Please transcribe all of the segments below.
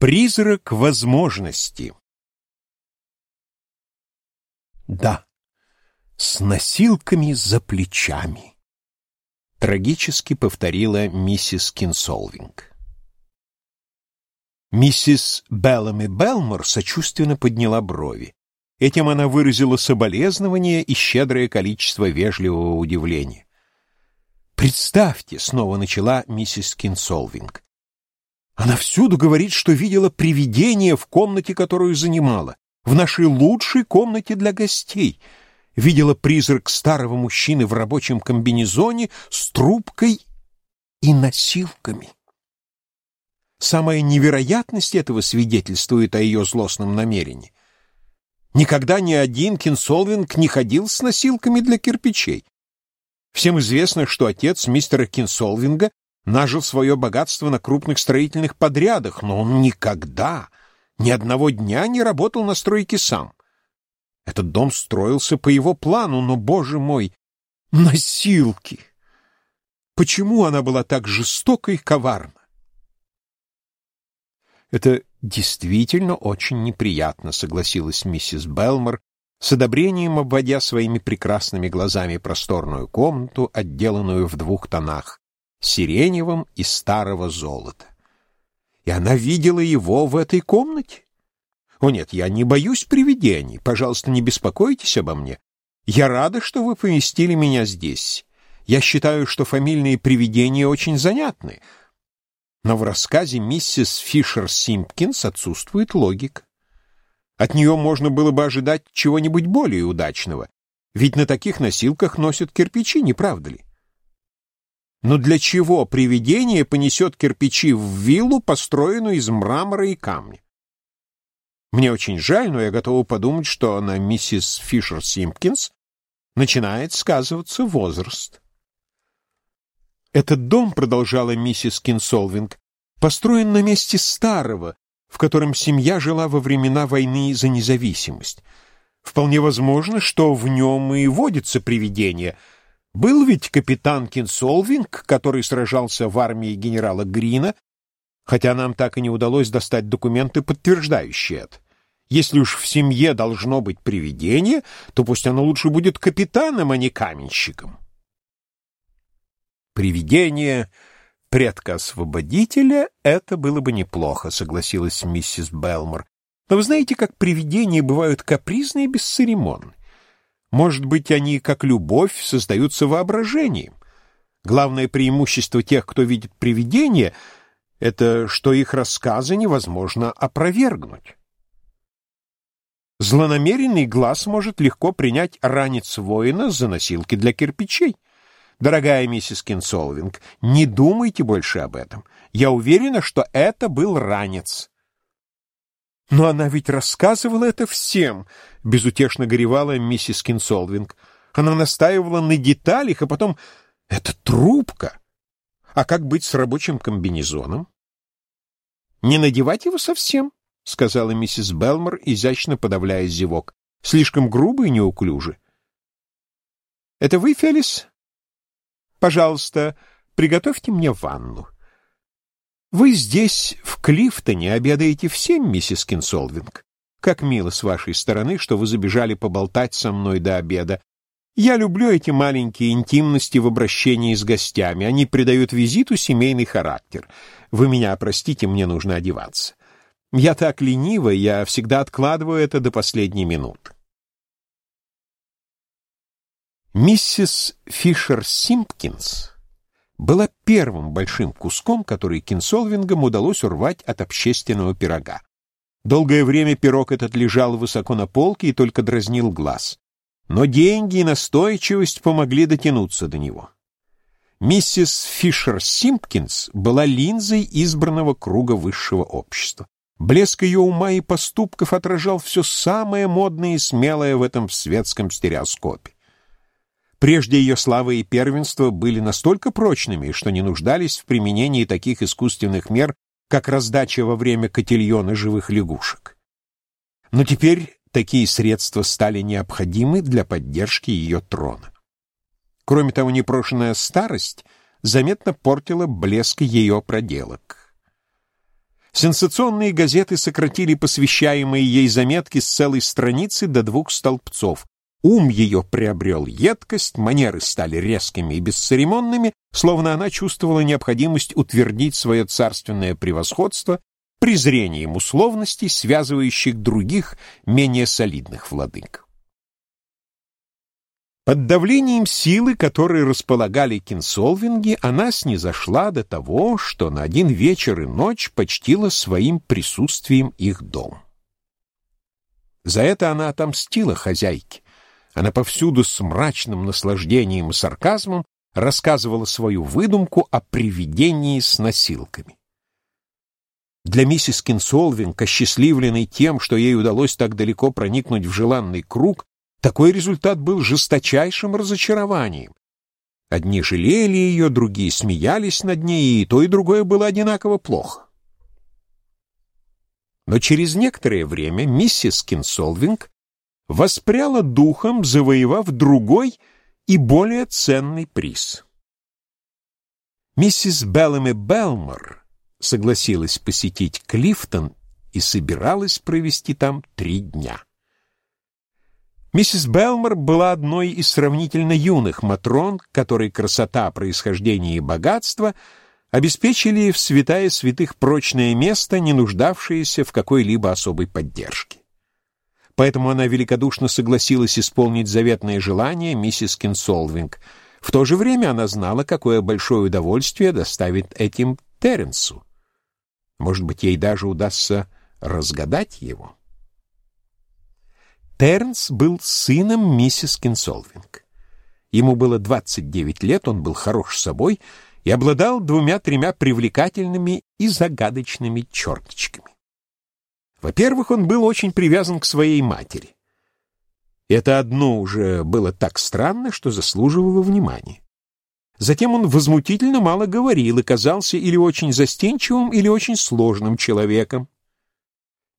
Призрак возможности. Да, с носилками за плечами. Трагически повторила миссис Кинсолвинг. Миссис Беллами Белмор сочувственно подняла брови. Этим она выразила соболезнование и щедрое количество вежливого удивления. «Представьте», — снова начала миссис Кинсолвинг, она всюду говорит, что видела привидение в комнате, которую занимала, в нашей лучшей комнате для гостей. Видела призрак старого мужчины в рабочем комбинезоне с трубкой и носилками. Самая невероятность этого свидетельствует о ее злостном намерении. Никогда ни один Кинсолвинг не ходил с носилками для кирпичей. Всем известно, что отец мистера Кинсолвинга нажил свое богатство на крупных строительных подрядах, но он никогда, ни одного дня не работал на стройке сам. Этот дом строился по его плану, но, боже мой, носилки! Почему она была так жестока и коварна? Это действительно очень неприятно, согласилась миссис Белмор, с одобрением обводя своими прекрасными глазами просторную комнату, отделанную в двух тонах сиреневым из старого золота. И она видела его в этой комнате. О нет, я не боюсь привидений. Пожалуйста, не беспокойтесь обо мне. Я рада, что вы поместили меня здесь. Я считаю, что фамильные привидения очень занятны. Но в рассказе миссис Фишер Симпкинс отсутствует логика. От нее можно было бы ожидать чего-нибудь более удачного, ведь на таких носилках носят кирпичи, не правда ли? Но для чего привидение понесет кирпичи в виллу, построенную из мрамора и камня? Мне очень жаль, но я готова подумать, что на миссис Фишер Симпкинс начинает сказываться возраст. «Этот дом, — продолжала миссис Кинсолвинг, — построен на месте старого, в котором семья жила во времена войны за независимость. Вполне возможно, что в нем и водится привидение — был ведь капитан Кинсолвинг, который сражался в армии генерала Грина, хотя нам так и не удалось достать документы, подтверждающие это. Если уж в семье должно быть привидение, то пусть оно лучше будет капитаном, а не каменщиком. Привидение предка-освободителя — это было бы неплохо, согласилась миссис Белмор. Но вы знаете, как привидения бывают капризны и бесцеремонны. Может быть, они, как любовь, создаются воображением. Главное преимущество тех, кто видит привидения, это что их рассказы невозможно опровергнуть. Злонамеренный глаз может легко принять ранец воина за носилки для кирпичей. Дорогая миссис Кинсолвинг, не думайте больше об этом. Я уверена, что это был ранец. Но она ведь рассказывала это всем, — безутешно горевала миссис Кинсолвинг. Она настаивала на деталях, а потом... Это трубка! А как быть с рабочим комбинезоном? Не надевать его совсем, — сказала миссис Белмор, изящно подавляя зевок. Слишком грубо и неуклюже. — Это вы, Фелис? Пожалуйста, приготовьте мне ванну. Вы здесь, в Клифтоне, обедаете всем, миссис Кинсолвинг. Как мило с вашей стороны, что вы забежали поболтать со мной до обеда. Я люблю эти маленькие интимности в обращении с гостями. Они придают визиту семейный характер. Вы меня простите, мне нужно одеваться. Я так ленива, я всегда откладываю это до последней минуты. Миссис Фишер Симпкинс была первым большим куском, который Кинсолвингам удалось урвать от общественного пирога. Долгое время пирог этот лежал высоко на полке и только дразнил глаз. Но деньги и настойчивость помогли дотянуться до него. Миссис Фишер Симпкинс была линзой избранного круга высшего общества. Блеск ее ума и поступков отражал все самое модное и смелое в этом светском стереоскопе. Прежде ее слава и первенство были настолько прочными, что не нуждались в применении таких искусственных мер, как раздача во время котельона живых лягушек. Но теперь такие средства стали необходимы для поддержки ее трона. Кроме того, непрошенная старость заметно портила блеск ее проделок. Сенсационные газеты сократили посвящаемые ей заметки с целой страницы до двух столбцов. Ум ее приобрел едкость, манеры стали резкими и бесцеремонными, словно она чувствовала необходимость утвердить свое царственное превосходство презрением условностей, связывающих других, менее солидных владык. Под давлением силы, которой располагали кинсолвинги, она снизошла до того, что на один вечер и ночь почтила своим присутствием их дом. За это она отомстила хозяйке. Она повсюду с мрачным наслаждением и сарказмом рассказывала свою выдумку о привидении с носилками. Для миссис Кинсолвинг, осчастливленной тем, что ей удалось так далеко проникнуть в желанный круг, такой результат был жесточайшим разочарованием. Одни жалели ее, другие смеялись над ней, и то, и другое было одинаково плохо. Но через некоторое время миссис Кинсолвинг воспряла духом, завоевав другой и более ценный приз. Миссис Беллами Белмор согласилась посетить Клифтон и собиралась провести там три дня. Миссис Белмор была одной из сравнительно юных матрон, которой красота, происхождение и богатство обеспечили в святая святых прочное место, не нуждавшееся в какой-либо особой поддержке. Поэтому она великодушно согласилась исполнить заветное желание миссис Кинсолвинг. В то же время она знала, какое большое удовольствие доставит этим Теренсу. Может быть, ей даже удастся разгадать его. Тернс был сыном миссис Кинсолвинг. Ему было 29 лет, он был хорош собой и обладал двумя-тремя привлекательными и загадочными черточками. Во-первых, он был очень привязан к своей матери. Это одно уже было так странно, что заслуживало внимания. Затем он возмутительно мало говорил и казался или очень застенчивым, или очень сложным человеком.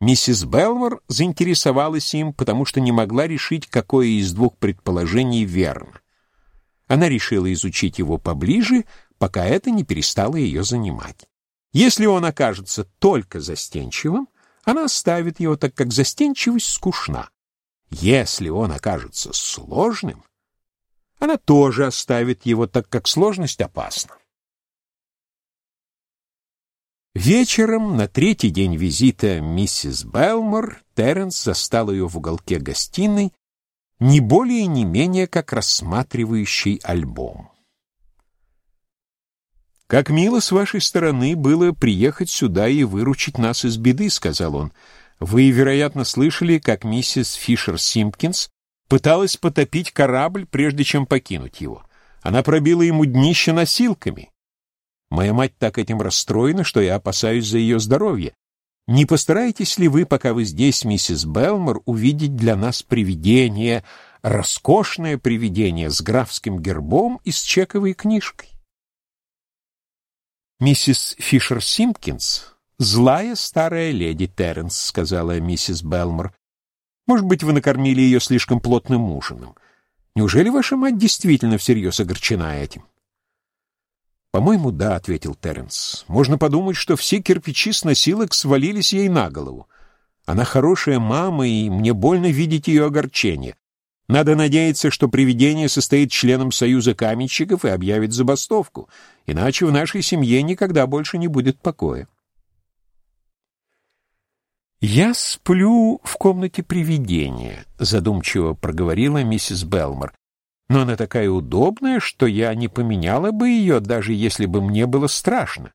Миссис Белмор заинтересовалась им, потому что не могла решить, какое из двух предположений верно. Она решила изучить его поближе, пока это не перестало ее занимать. Если он окажется только застенчивым, она оставит его, так как застенчивость скучна. Если он окажется сложным, она тоже оставит его, так как сложность опасна. Вечером, на третий день визита миссис Белмор, Терренс застал ее в уголке гостиной, не более не менее как рассматривающий альбом. «Как мило с вашей стороны было приехать сюда и выручить нас из беды», — сказал он. «Вы, вероятно, слышали, как миссис Фишер Симпкинс пыталась потопить корабль, прежде чем покинуть его. Она пробила ему днище носилками». Моя мать так этим расстроена, что я опасаюсь за ее здоровье. Не постараетесь ли вы, пока вы здесь, миссис Белмор, увидеть для нас привидение, роскошное привидение с графским гербом и с чековой книжкой? Миссис Фишер Симпкинс — злая старая леди Терренс, — сказала миссис Белмор. Может быть, вы накормили ее слишком плотным ужином. Неужели ваша мать действительно всерьез огорчена этим? — «По-моему, да», — ответил Терренс. «Можно подумать, что все кирпичи с носилок свалились ей на голову. Она хорошая мама, и мне больно видеть ее огорчение. Надо надеяться, что привидение состоит членом Союза каменщиков и объявит забастовку, иначе в нашей семье никогда больше не будет покоя». «Я сплю в комнате привидения», — задумчиво проговорила миссис Белмор но она такая удобная, что я не поменяла бы ее, даже если бы мне было страшно.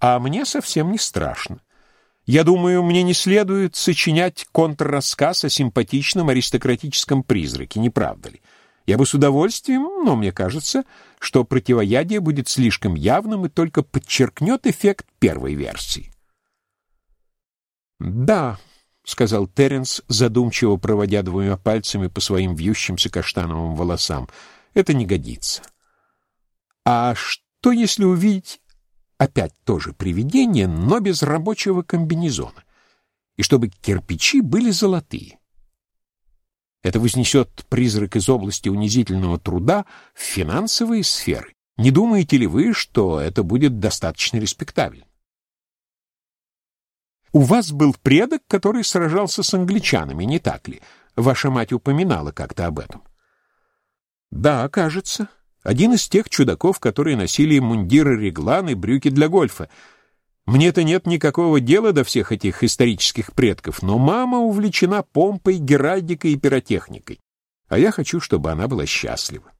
А мне совсем не страшно. Я думаю, мне не следует сочинять контррассказ о симпатичном аристократическом призраке, не правда ли? Я бы с удовольствием, но мне кажется, что противоядие будет слишком явным и только подчеркнет эффект первой версии. «Да», — сказал Терренс, задумчиво проводя двумя пальцами по своим вьющимся каштановым волосам. — Это не годится. — А что, если увидеть опять тоже привидение, но без рабочего комбинезона, и чтобы кирпичи были золотые? Это вознесет призрак из области унизительного труда в финансовые сферы. Не думаете ли вы, что это будет достаточно респектабельно? У вас был предок, который сражался с англичанами, не так ли? Ваша мать упоминала как-то об этом. Да, кажется. Один из тех чудаков, которые носили мундиры реглан и брюки для гольфа. Мне-то нет никакого дела до всех этих исторических предков, но мама увлечена помпой, геральдикой и пиротехникой. А я хочу, чтобы она была счастлива.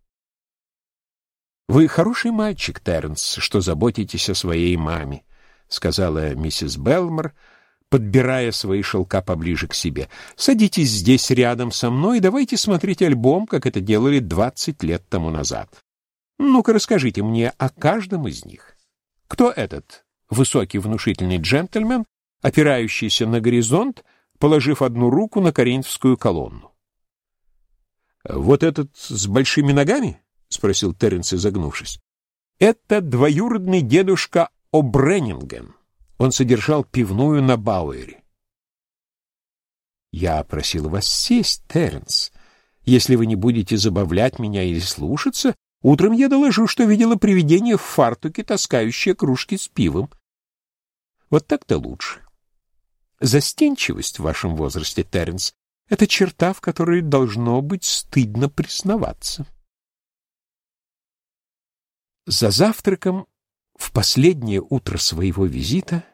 Вы хороший мальчик, Тернс, что заботитесь о своей маме, сказала миссис Белмор, подбирая свои шелка поближе к себе. Садитесь здесь рядом со мной и давайте смотреть альбом, как это делали двадцать лет тому назад. Ну-ка расскажите мне о каждом из них. Кто этот высокий внушительный джентльмен, опирающийся на горизонт, положив одну руку на коринфскую колонну? Вот этот с большими ногами? спросил Терренс, изогнувшись. Это двоюродный дедушка О'Бреннинген. Он содержал пивную на Бауэре. Я просил вас сесть, Терренс. Если вы не будете забавлять меня или слушаться, утром я доложу, что видела привидение в фартуке, таскающее кружки с пивом. Вот так-то лучше. Застенчивость в вашем возрасте, Терренс, — это черта, в которой должно быть стыдно признаваться. За завтраком в последнее утро своего визита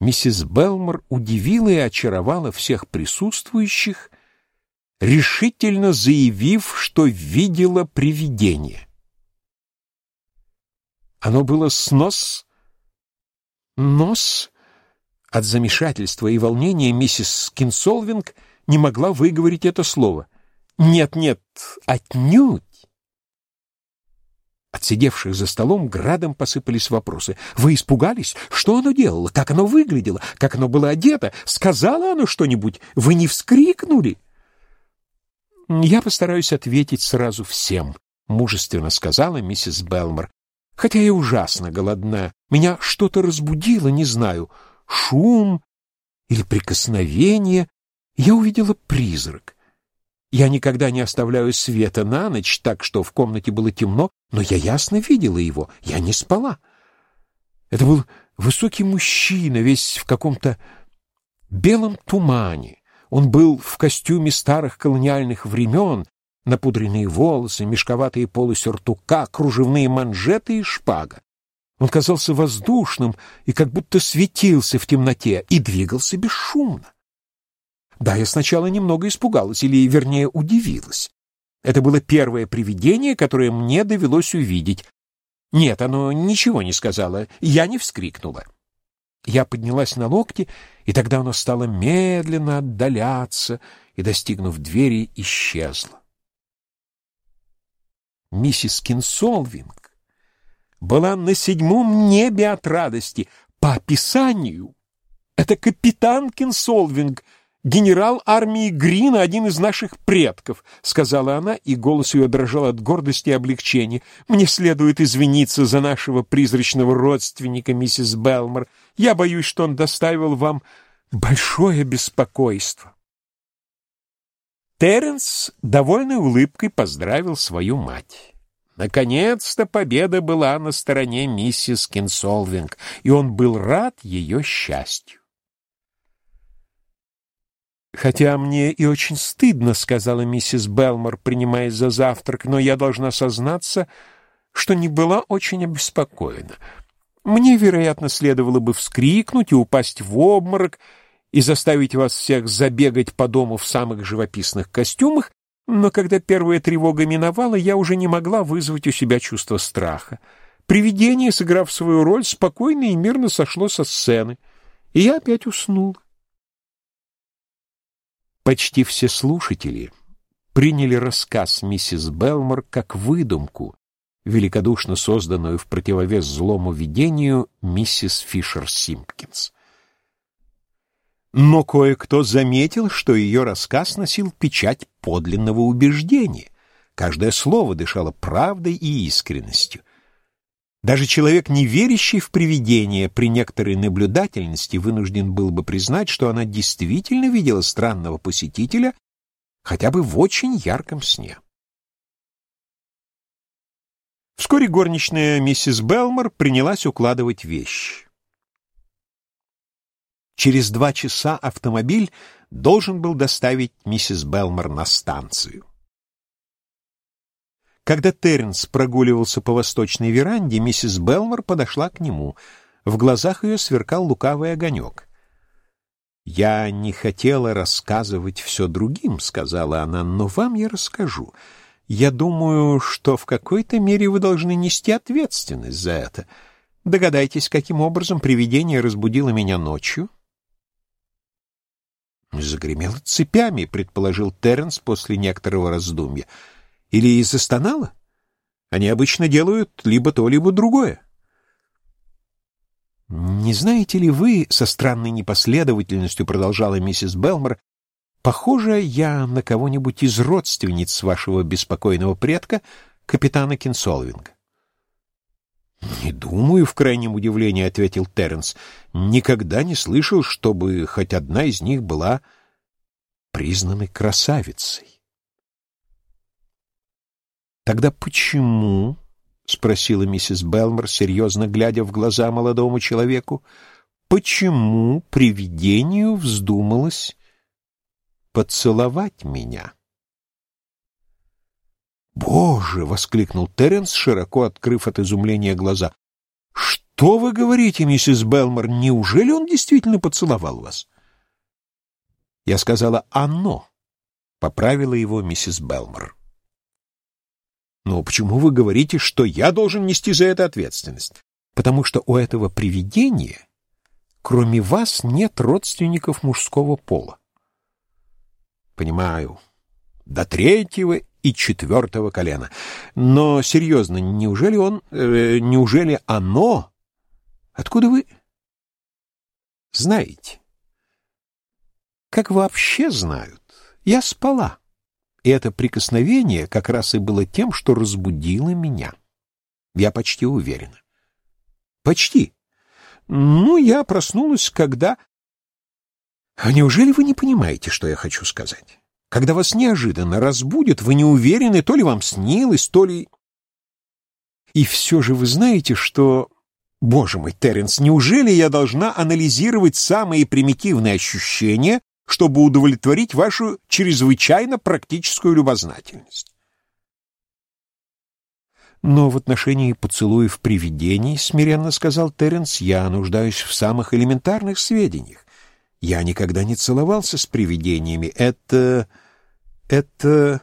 миссис Белмор удивила и очаровала всех присутствующих, решительно заявив, что видела привидение. Оно было с нос... Нос... От замешательства и волнения миссис Кинсолвинг не могла выговорить это слово. «Нет-нет, отнюдь!» От сидевших за столом градом посыпались вопросы. «Вы испугались? Что оно делало? Как оно выглядело? Как оно было одето? Сказала оно что-нибудь? Вы не вскрикнули?» «Я постараюсь ответить сразу всем», — мужественно сказала миссис Белмор. «Хотя я ужасно голодна. Меня что-то разбудило, не знаю, шум или прикосновение. Я увидела призрак. Я никогда не оставляю света на ночь, так что в комнате было темно, но я ясно видела его, я не спала. Это был высокий мужчина, весь в каком-то белом тумане. Он был в костюме старых колониальных времен, напудренные волосы, мешковатые полы сюртука, кружевные манжеты и шпага. Он казался воздушным и как будто светился в темноте и двигался бесшумно. Да, я сначала немного испугалась, или, вернее, удивилась. Это было первое привидение, которое мне довелось увидеть. Нет, оно ничего не сказала, я не вскрикнула. Я поднялась на локти, и тогда оно стало медленно отдаляться и, достигнув двери, исчезло. Миссис Кинсолвинг была на седьмом небе от радости. По описанию это капитан Кинсолвинг — генерал армии Грина, один из наших предков», — сказала она, и голос ее дрожал от гордости и облегчения. «Мне следует извиниться за нашего призрачного родственника, миссис Белмор. Я боюсь, что он доставил вам большое беспокойство». Терренс довольной улыбкой поздравил свою мать. Наконец-то победа была на стороне миссис Кинсолвинг, и он был рад ее счастью. «Хотя мне и очень стыдно», — сказала миссис Белмор, принимаясь за завтрак, «но я должна сознаться, что не была очень обеспокоена. Мне, вероятно, следовало бы вскрикнуть и упасть в обморок и заставить вас всех забегать по дому в самых живописных костюмах, но когда первая тревога миновала, я уже не могла вызвать у себя чувство страха. Привидение, сыграв свою роль, спокойно и мирно сошло со сцены, и я опять уснула. Почти все слушатели приняли рассказ миссис Белмор как выдумку, великодушно созданную в противовес злому видению миссис Фишер Симпкинс. Но кое-кто заметил, что ее рассказ носил печать подлинного убеждения. Каждое слово дышало правдой и искренностью — даже человек, не верящий в привидения, при некоторой наблюдательности вынужден был бы признать, что она действительно видела странного посетителя хотя бы в очень ярком сне. Вскоре горничная миссис Белмор принялась укладывать вещи. Через два часа автомобиль должен был доставить миссис Белмор на станцию. Когда Терренс прогуливался по восточной веранде, миссис Белмор подошла к нему. В глазах ее сверкал лукавый огонек. «Я не хотела рассказывать все другим», — сказала она, — «но вам я расскажу. Я думаю, что в какой-то мере вы должны нести ответственность за это. Догадайтесь, каким образом привидение разбудило меня ночью?» «Загремело цепями», — предположил Терренс после некоторого раздумья. «Или и застонало? Они обычно делают либо то, либо другое». «Не знаете ли вы, — со странной непоследовательностью продолжала миссис Белмор, — похоже я на кого-нибудь из родственниц вашего беспокойного предка, капитана Кинсолвинга?» «Не думаю», — в крайнем удивлении ответил Терренс. «Никогда не слышал, чтобы хоть одна из них была признанной красавицей». «Тогда почему?» — спросила миссис Белмор, серьезно глядя в глаза молодому человеку. «Почему привидению вздумалось поцеловать меня?» «Боже!» — воскликнул Терренс, широко открыв от изумления глаза. «Что вы говорите, миссис Белмор? Неужели он действительно поцеловал вас?» Я сказала «оно», — поправила его миссис Белмор. Но почему вы говорите, что я должен нести за это ответственность? Потому что у этого привидения, кроме вас, нет родственников мужского пола. Понимаю. До третьего и четвертого колена. Но серьезно, неужели он... Э, неужели оно... Откуда вы... Знаете? Как вообще знают? Я спала. И это прикосновение как раз и было тем, что разбудило меня. Я почти уверена. Почти. Ну, я проснулась, когда... А неужели вы не понимаете, что я хочу сказать? Когда вас неожиданно разбудят, вы не уверены, то ли вам снилось, то ли... И все же вы знаете, что... Боже мой, Терренс, неужели я должна анализировать самые примитивные ощущения, чтобы удовлетворить вашу чрезвычайно практическую любознательность. Но в отношении поцелуев привидений, смиренно сказал Терренс, я нуждаюсь в самых элементарных сведениях. Я никогда не целовался с привидениями. Это... это...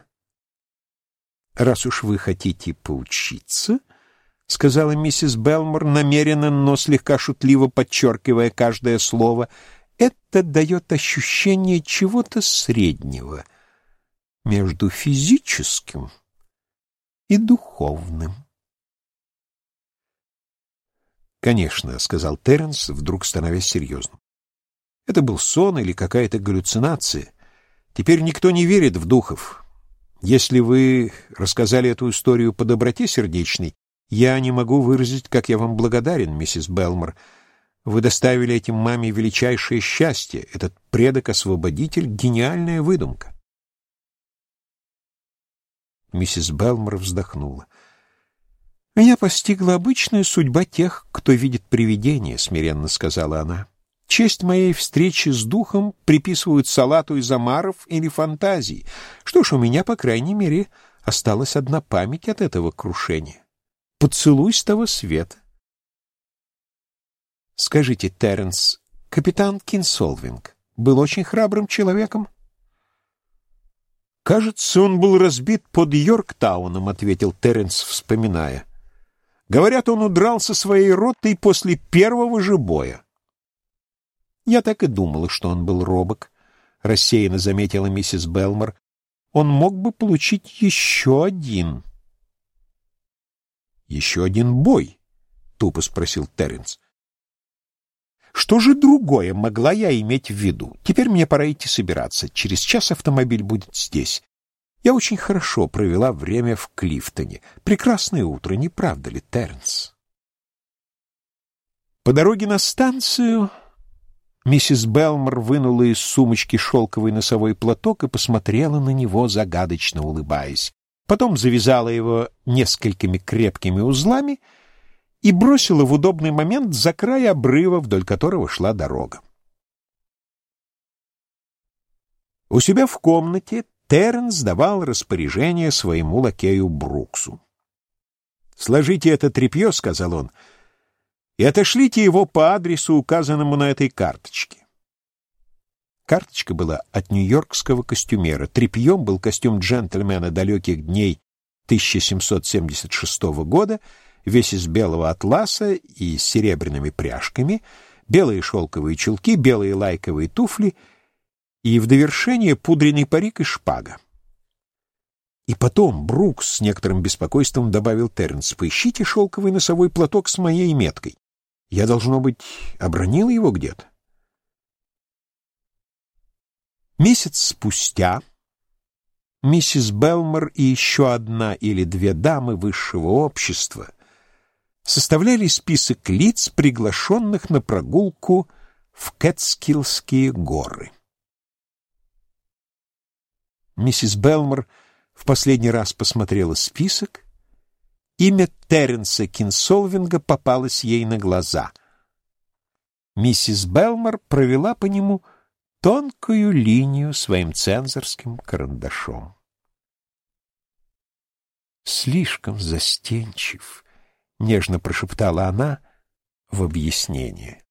Раз уж вы хотите поучиться, — сказала миссис Белмор, намеренно, но слегка шутливо подчеркивая каждое слово, — это дает ощущение чего-то среднего между физическим и духовным. «Конечно», — сказал Терренс, вдруг становясь серьезным. «Это был сон или какая-то галлюцинация. Теперь никто не верит в духов. Если вы рассказали эту историю по доброте сердечной, я не могу выразить, как я вам благодарен, миссис Белмор, — вы доставили этим маме величайшее счастье. Этот предок-освободитель — гениальная выдумка. Миссис Белмор вздохнула. «Меня постигла обычная судьба тех, кто видит привидения», — смиренно сказала она. «Честь моей встречи с духом приписывают салату из омаров или фантазий. Что ж, у меня, по крайней мере, осталась одна память от этого крушения. Поцелуй с того света. Скажите, Терренс, капитан Кинсолвинг был очень храбрым человеком? Кажется, он был разбит под Йорктауном, ответил Терренс, вспоминая. Говорят, он удрал со своей ротой после первого же боя. Я так и думала, что он был робок, рассеянно заметила миссис Белмор. Он мог бы получить еще один. Еще один бой? тупо спросил Терренс. Что же другое могла я иметь в виду? Теперь мне пора идти собираться. Через час автомобиль будет здесь. Я очень хорошо провела время в Клифтоне. Прекрасное утро, не правда ли, Тернс? По дороге на станцию миссис Белмор вынула из сумочки шелковый носовой платок и посмотрела на него, загадочно улыбаясь. Потом завязала его несколькими крепкими узлами — и бросила в удобный момент за край обрыва, вдоль которого шла дорога. У себя в комнате Терренс давал распоряжение своему лакею Бруксу. «Сложите это тряпье», — сказал он, — «и отошлите его по адресу, указанному на этой карточке». Карточка была от нью-йоркского костюмера. Тряпьем был костюм джентльмена далеких дней 1776 года, весь из белого атласа и с серебряными пряжками, белые шелковые чулки, белые лайковые туфли и в довершение пудренный парик и шпага. И потом Брукс с некоторым беспокойством добавил Тернс, «Поищите шелковый носовой платок с моей меткой. Я, должно быть, обронил его где-то». Месяц спустя миссис Белмор и еще одна или две дамы высшего общества составляли список лиц, приглашенных на прогулку в Кэтскиллские горы. Миссис Белмор в последний раз посмотрела список. Имя Терренса Кинсолвинга попалось ей на глаза. Миссис Белмор провела по нему тонкую линию своим цензорским карандашом. «Слишком застенчив», — нежно прошептала она в объяснение.